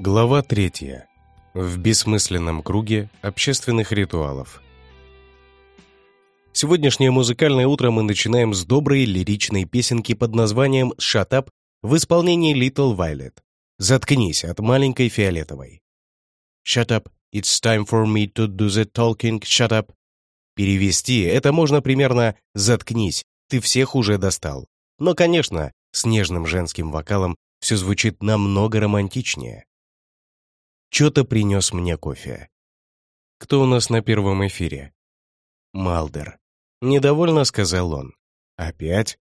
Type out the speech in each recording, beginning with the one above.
Глава третья. В бессмысленном круге общественных ритуалов. Сегодняшнее музыкальное утро мы начинаем с доброй лиричной песенки под названием «Shut Up» в исполнении Little Violet. «Заткнись» от маленькой фиолетовой. «Shut up, it's time for me to do the talking, shut up». Перевести это можно примерно «заткнись, ты всех уже достал». Но, конечно, с нежным женским вокалом все звучит намного романтичнее. Чё-то принес мне кофе. Кто у нас на первом эфире? Малдер. Недовольно сказал он. Опять?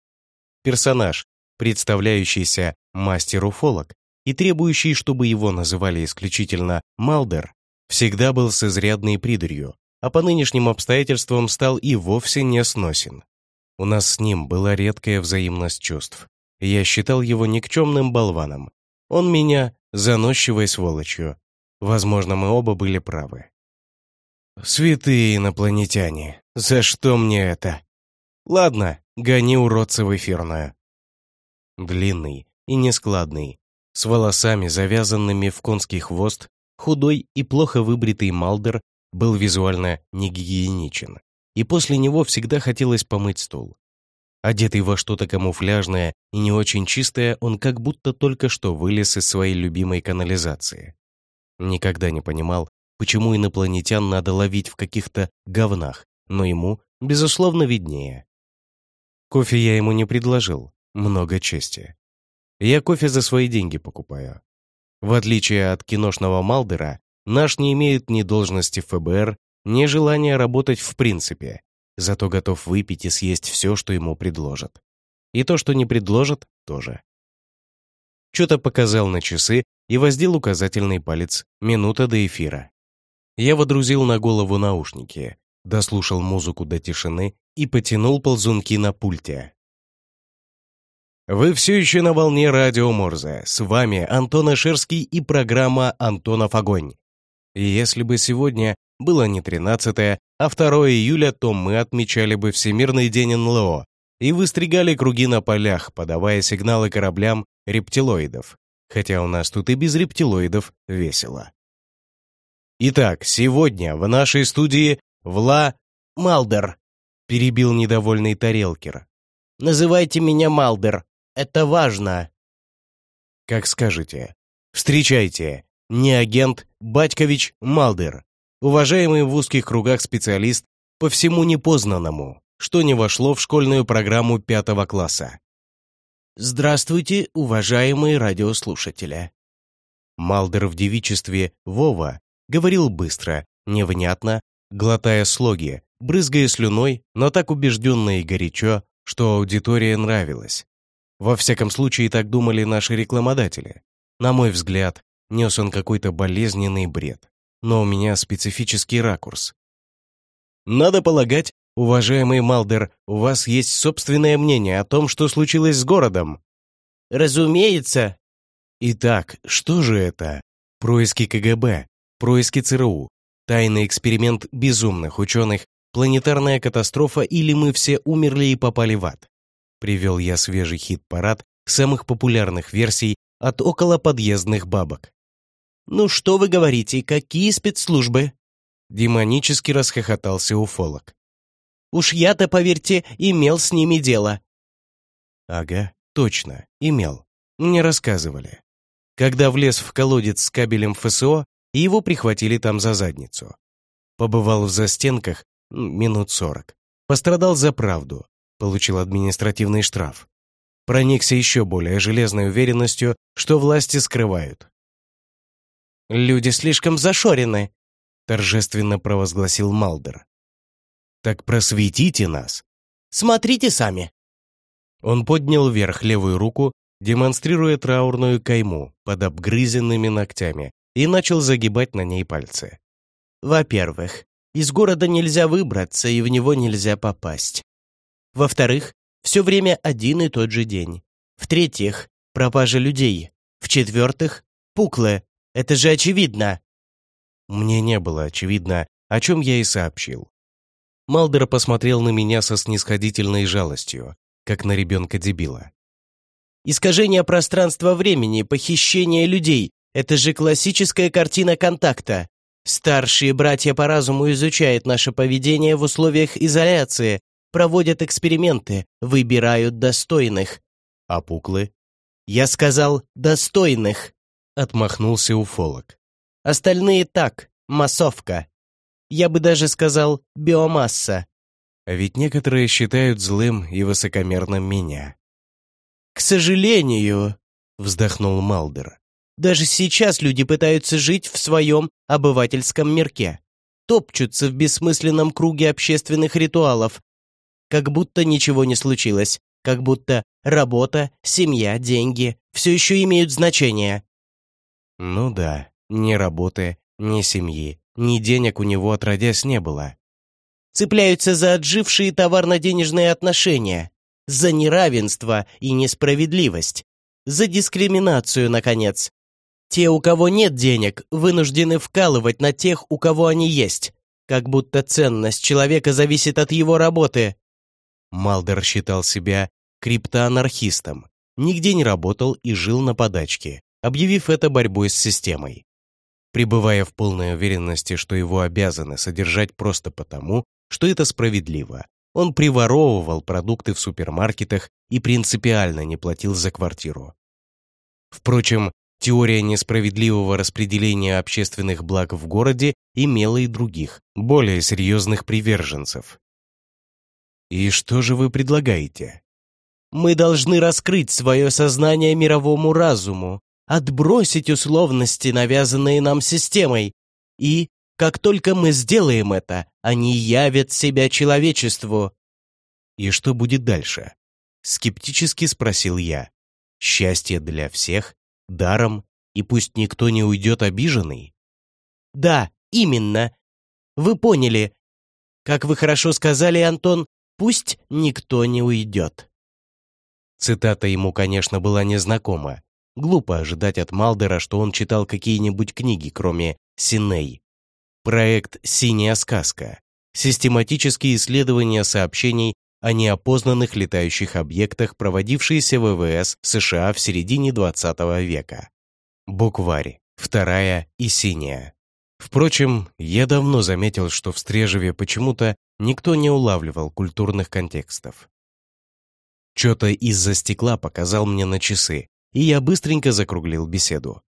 Персонаж, представляющийся мастер-уфолог и требующий, чтобы его называли исключительно Малдер, всегда был с изрядной придурью, а по нынешним обстоятельствам стал и вовсе не сносен. У нас с ним была редкая взаимность чувств. Я считал его никчемным болваном. Он меня заносчивой сволочью, Возможно, мы оба были правы. «Святые инопланетяне, за что мне это?» «Ладно, гони уродца в эфирную». Длинный и нескладный, с волосами, завязанными в конский хвост, худой и плохо выбритый Малдер был визуально негигиеничен, и после него всегда хотелось помыть стул. Одетый во что-то камуфляжное и не очень чистое, он как будто только что вылез из своей любимой канализации. Никогда не понимал, почему инопланетян надо ловить в каких-то говнах, но ему, безусловно, виднее. Кофе я ему не предложил, много чести. Я кофе за свои деньги покупаю. В отличие от киношного Малдера, наш не имеет ни должности ФБР, ни желания работать в принципе, зато готов выпить и съесть все, что ему предложат. И то, что не предложат, тоже. Что-то показал на часы и воздел указательный палец «Минута до эфира». Я водрузил на голову наушники, дослушал музыку до тишины и потянул ползунки на пульте. Вы все еще на волне радио Морзе. С вами Антон Ашерский и программа «Антонов огонь». И если бы сегодня было не 13 а 2 июля, то мы отмечали бы Всемирный день НЛО и выстригали круги на полях, подавая сигналы кораблям рептилоидов хотя у нас тут и без рептилоидов весело. Итак, сегодня в нашей студии Вла Малдер, перебил недовольный Тарелкер. Называйте меня Малдер, это важно. Как скажете. Встречайте, не агент Батькович Малдер, уважаемый в узких кругах специалист по всему непознанному, что не вошло в школьную программу пятого класса. Здравствуйте, уважаемые радиослушатели. Малдер в девичестве Вова говорил быстро, невнятно, глотая слоги, брызгая слюной, но так убежденно и горячо, что аудитория нравилась. Во всяком случае, так думали наши рекламодатели. На мой взгляд, нес он какой-то болезненный бред. Но у меня специфический ракурс. Надо полагать, «Уважаемый Малдер, у вас есть собственное мнение о том, что случилось с городом?» «Разумеется». «Итак, что же это? Происки КГБ, происки ЦРУ, тайный эксперимент безумных ученых, планетарная катастрофа или мы все умерли и попали в ад?» Привел я свежий хит-парад самых популярных версий от около подъездных бабок. «Ну что вы говорите, какие спецслужбы?» Демонически расхохотался уфолог. Уж я-то, поверьте, имел с ними дело». «Ага, точно, имел. Мне рассказывали. Когда влез в колодец с кабелем ФСО, его прихватили там за задницу. Побывал в застенках минут сорок. Пострадал за правду, получил административный штраф. Проникся еще более железной уверенностью, что власти скрывают. «Люди слишком зашорены», торжественно провозгласил Малдер. Так просветите нас. Смотрите сами. Он поднял вверх левую руку, демонстрируя траурную кайму под обгрызенными ногтями, и начал загибать на ней пальцы. Во-первых, из города нельзя выбраться, и в него нельзя попасть. Во-вторых, все время один и тот же день. В-третьих, пропажа людей. В-четвертых, пуклы. Это же очевидно. Мне не было очевидно, о чем я и сообщил. Малдер посмотрел на меня со снисходительной жалостью, как на ребенка-дебила. «Искажение пространства-времени, похищение людей, Это же классическая картина контакта. Старшие братья по разуму изучают наше поведение в условиях изоляции, проводят эксперименты, выбирают достойных. А пуклы? Я сказал «достойных», — отмахнулся уфолог. Остальные так, массовка. Я бы даже сказал биомасса. А ведь некоторые считают злым и высокомерным меня. «К сожалению», — вздохнул Малдер, «даже сейчас люди пытаются жить в своем обывательском мирке, топчутся в бессмысленном круге общественных ритуалов, как будто ничего не случилось, как будто работа, семья, деньги все еще имеют значение». «Ну да, ни работы, ни семьи, ни денег у него отродясь не было». «Цепляются за отжившие товарно-денежные отношения, за неравенство и несправедливость, за дискриминацию, наконец. Те, у кого нет денег, вынуждены вкалывать на тех, у кого они есть, как будто ценность человека зависит от его работы. Малдер считал себя криптоанархистом, нигде не работал и жил на подачке, объявив это борьбой с системой. Пребывая в полной уверенности, что его обязаны содержать просто потому, что это справедливо, он приворовывал продукты в супермаркетах и принципиально не платил за квартиру. Впрочем, теория несправедливого распределения общественных благ в городе имела и других, более серьезных приверженцев. «И что же вы предлагаете?» «Мы должны раскрыть свое сознание мировому разуму, отбросить условности, навязанные нам системой, и как только мы сделаем это, они явят себя человечеству». «И что будет дальше?» — скептически спросил я. «Счастье для всех? Даром? И пусть никто не уйдет обиженный?» «Да, именно. Вы поняли. Как вы хорошо сказали, Антон, пусть никто не уйдет». Цитата ему, конечно, была незнакома. Глупо ожидать от Малдера, что он читал какие-нибудь книги, кроме «Синей». Проект «Синяя сказка» — систематические исследования сообщений о неопознанных летающих объектах, проводившиеся в ВВС США в середине 20 века. Букварь, вторая и синяя. Впрочем, я давно заметил, что в Стрежеве почему-то никто не улавливал культурных контекстов. Что-то из-за стекла показал мне на часы, и я быстренько закруглил беседу.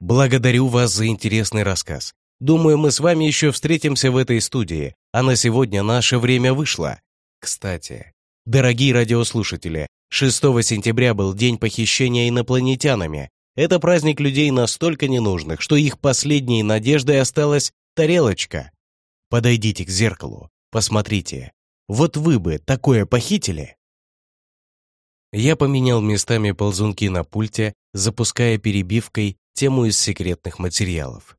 Благодарю вас за интересный рассказ. Думаю, мы с вами еще встретимся в этой студии, а на сегодня наше время вышло. Кстати, дорогие радиослушатели, 6 сентября был день похищения инопланетянами. Это праздник людей настолько ненужных, что их последней надеждой осталась тарелочка. Подойдите к зеркалу, посмотрите. Вот вы бы такое похитили? Я поменял местами ползунки на пульте, запуская перебивкой тему из секретных материалов.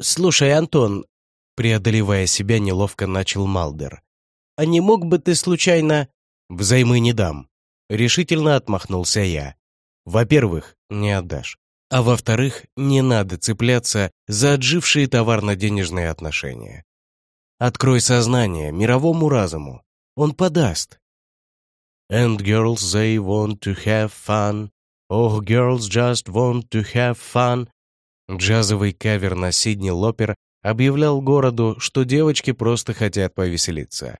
«Слушай, Антон», — преодолевая себя, неловко начал Малдер, «а не мог бы ты случайно...» «Взаймы не дам», — решительно отмахнулся я. «Во-первых, не отдашь. А во-вторых, не надо цепляться за отжившие товарно-денежные отношения. Открой сознание мировому разуму. Он подаст. And girls, they want to have fun. Oh, girls just want to have fun. Джазовый кавер на Сидни Лопер объявлял городу, что девочки просто хотят повеселиться.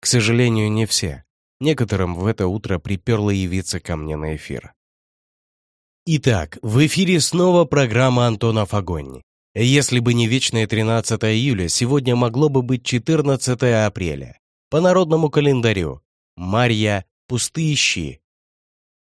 К сожалению, не все. Некоторым в это утро приперло явиться ко мне на эфир. Итак, в эфире снова программа «Антонов огонь». Если бы не вечное 13 июля, сегодня могло бы быть 14 апреля. По народному календарю. Марья, пустые щи.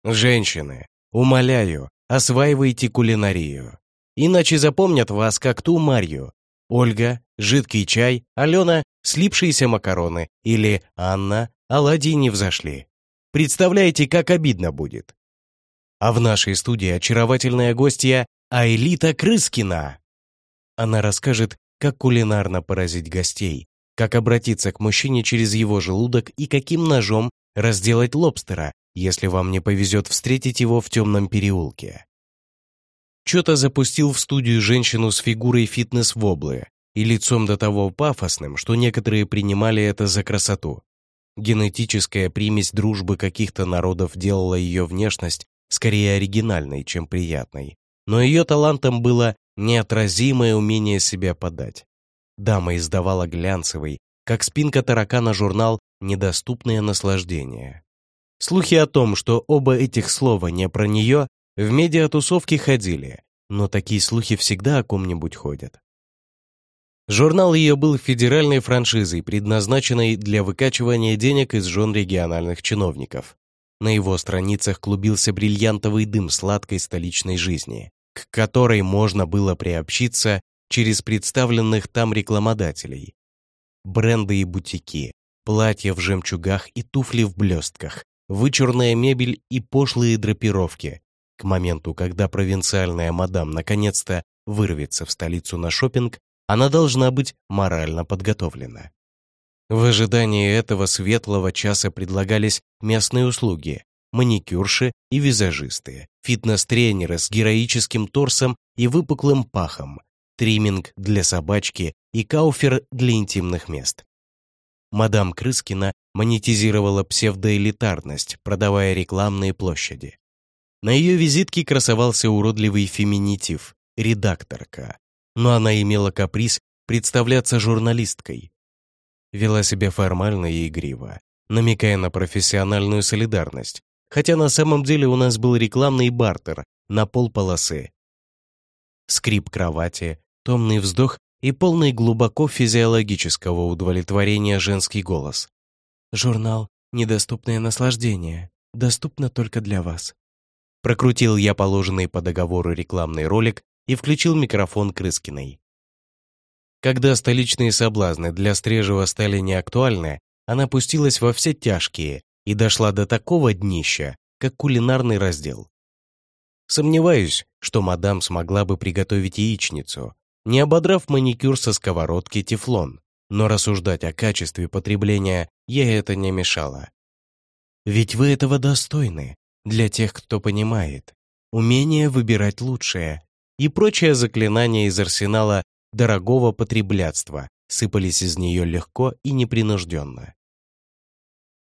Женщины, умоляю, осваивайте кулинарию. Иначе запомнят вас как ту Марью. Ольга, жидкий чай, Алена, слипшиеся макароны или Анна, оладьи не взошли. Представляете, как обидно будет. А в нашей студии очаровательная гостья Айлита Крыскина. Она расскажет, как кулинарно поразить гостей, как обратиться к мужчине через его желудок и каким ножом разделать лобстера, если вам не повезет встретить его в темном переулке. Чё-то запустил в студию женщину с фигурой фитнес-воблы и лицом до того пафосным, что некоторые принимали это за красоту. Генетическая примесь дружбы каких-то народов делала ее внешность скорее оригинальной, чем приятной, но ее талантом было неотразимое умение себя подать. Дама издавала глянцевый, как спинка таракана журнал «Недоступное наслаждение». Слухи о том, что оба этих слова не про нее, в медиатусовке ходили, но такие слухи всегда о ком-нибудь ходят. Журнал ее был федеральной франшизой, предназначенной для выкачивания денег из жен региональных чиновников. На его страницах клубился бриллиантовый дым сладкой столичной жизни, к которой можно было приобщиться через представленных там рекламодателей. Бренды и бутики, платья в жемчугах и туфли в блестках, вычурная мебель и пошлые драпировки. К моменту, когда провинциальная мадам наконец-то вырвется в столицу на шопинг, она должна быть морально подготовлена. В ожидании этого светлого часа предлагались местные услуги, маникюрши и визажисты, фитнес-тренеры с героическим торсом и выпуклым пахом, тримминг для собачки и кауфер для интимных мест. Мадам Крыскина монетизировала псевдоэлитарность, продавая рекламные площади. На ее визитке красовался уродливый феминитив «редакторка», но она имела каприз представляться журналисткой. Вела себя формально и игриво, намекая на профессиональную солидарность, хотя на самом деле у нас был рекламный бартер на полполосы. Скрип кровати, томный вздох и полный глубоко физиологического удовлетворения женский голос. «Журнал «Недоступное наслаждение» доступно только для вас». Прокрутил я положенный по договору рекламный ролик и включил микрофон Крыскиной. Когда столичные соблазны для Стрежева стали неактуальны, она пустилась во все тяжкие и дошла до такого днища, как кулинарный раздел. Сомневаюсь, что мадам смогла бы приготовить яичницу, не ободрав маникюр со сковородки тефлон, но рассуждать о качестве потребления ей это не мешало. Ведь вы этого достойны, для тех, кто понимает. Умение выбирать лучшее, и прочее заклинания из арсенала дорогого потреблятства сыпались из нее легко и непринужденно.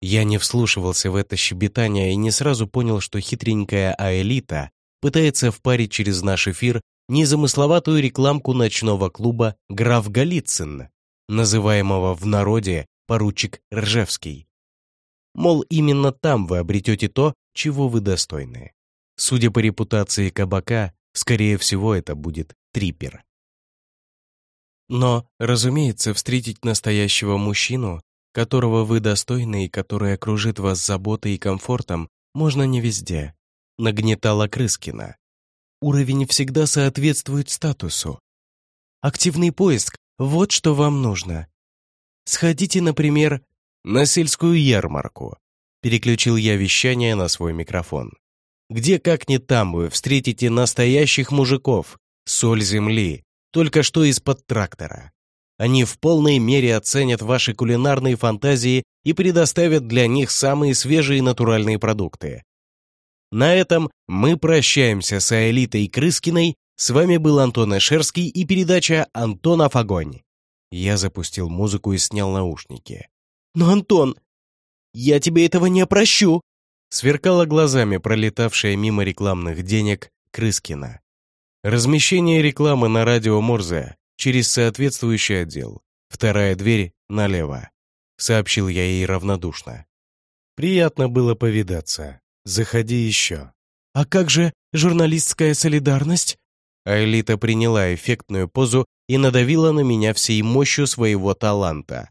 Я не вслушивался в это щебетание и не сразу понял, что хитренькая Аэлита пытается впарить через наш эфир незамысловатую рекламку ночного клуба «Граф Голицын», называемого в народе поручик Ржевский. Мол, именно там вы обретете то, чего вы достойны. Судя по репутации кабака, Скорее всего, это будет трипер. Но, разумеется, встретить настоящего мужчину, которого вы достойны и который окружит вас заботой и комфортом, можно не везде. Нагнетала Крыскина. Уровень всегда соответствует статусу. Активный поиск — вот что вам нужно. Сходите, например, на сельскую ярмарку. Переключил я вещание на свой микрофон. Где, как не там, вы встретите настоящих мужиков, соль земли, только что из-под трактора. Они в полной мере оценят ваши кулинарные фантазии и предоставят для них самые свежие натуральные продукты. На этом мы прощаемся с Аэлитой Крыскиной. С вами был Антон Эшерский и передача «Антонов огонь». Я запустил музыку и снял наушники. «Но, Антон, я тебе этого не прощу!» Сверкала глазами пролетавшая мимо рекламных денег Крыскина. Размещение рекламы на радио Морзе через соответствующий отдел. Вторая дверь налево. Сообщил я ей равнодушно. Приятно было повидаться. Заходи еще. А как же журналистская солидарность? Аэлита приняла эффектную позу и надавила на меня всей мощью своего таланта.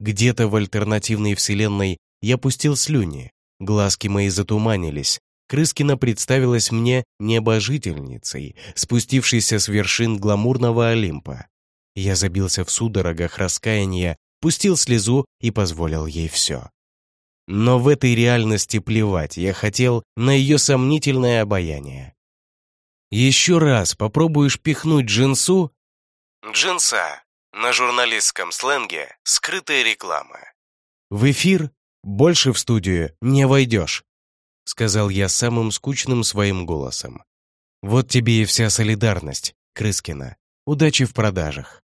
Где-то в альтернативной вселенной я пустил слюни, Глазки мои затуманились. Крыскина представилась мне небожительницей, спустившейся с вершин гламурного Олимпа. Я забился в судорогах раскаяния, пустил слезу и позволил ей все. Но в этой реальности плевать я хотел на ее сомнительное обаяние. Еще раз попробуешь пихнуть джинсу? Джинса. На журналистском сленге скрытая реклама. В эфир «Больше в студию не войдешь», — сказал я самым скучным своим голосом. «Вот тебе и вся солидарность, Крыскина. Удачи в продажах».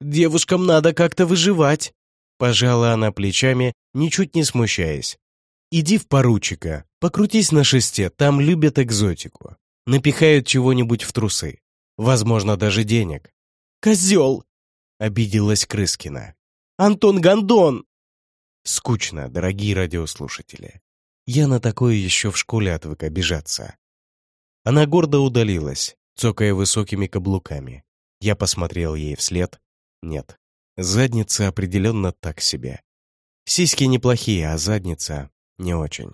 «Девушкам надо как-то выживать», — пожала она плечами, ничуть не смущаясь. Иди в поручика, покрутись на шесте, там любят экзотику. Напихают чего-нибудь в трусы. Возможно, даже денег. «Козел!» — обиделась Крыскина. «Антон Гондон!» Скучно, дорогие радиослушатели. Я на такое еще в школе отвык обижаться. Она гордо удалилась, цокая высокими каблуками. Я посмотрел ей вслед. Нет, задница определенно так себе. Сиськи неплохие, а задница не очень.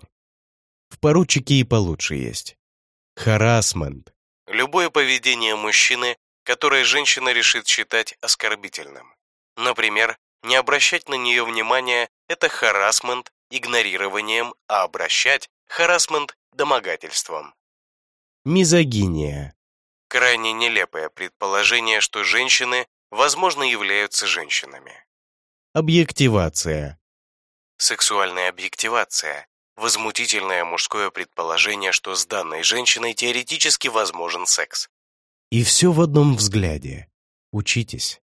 В поручике и получше есть. Харасмент. Любое поведение мужчины, которое женщина решит считать оскорбительным. Например, не обращать на нее внимания – это харасмент игнорированием, а обращать – харасмент домогательством. Мизогиния. Крайне нелепое предположение, что женщины, возможно, являются женщинами. Объективация. Сексуальная объективация. Возмутительное мужское предположение, что с данной женщиной теоретически возможен секс. И все в одном взгляде. Учитесь.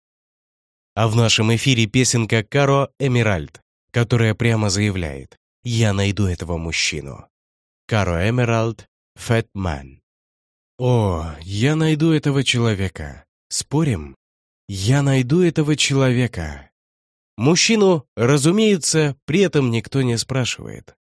А в нашем эфире песенка Каро Эмеральд, которая прямо заявляет «Я найду этого мужчину». Каро Эмеральд, Фэтман. О, я найду этого человека. Спорим? Я найду этого человека. Мужчину, разумеется, при этом никто не спрашивает.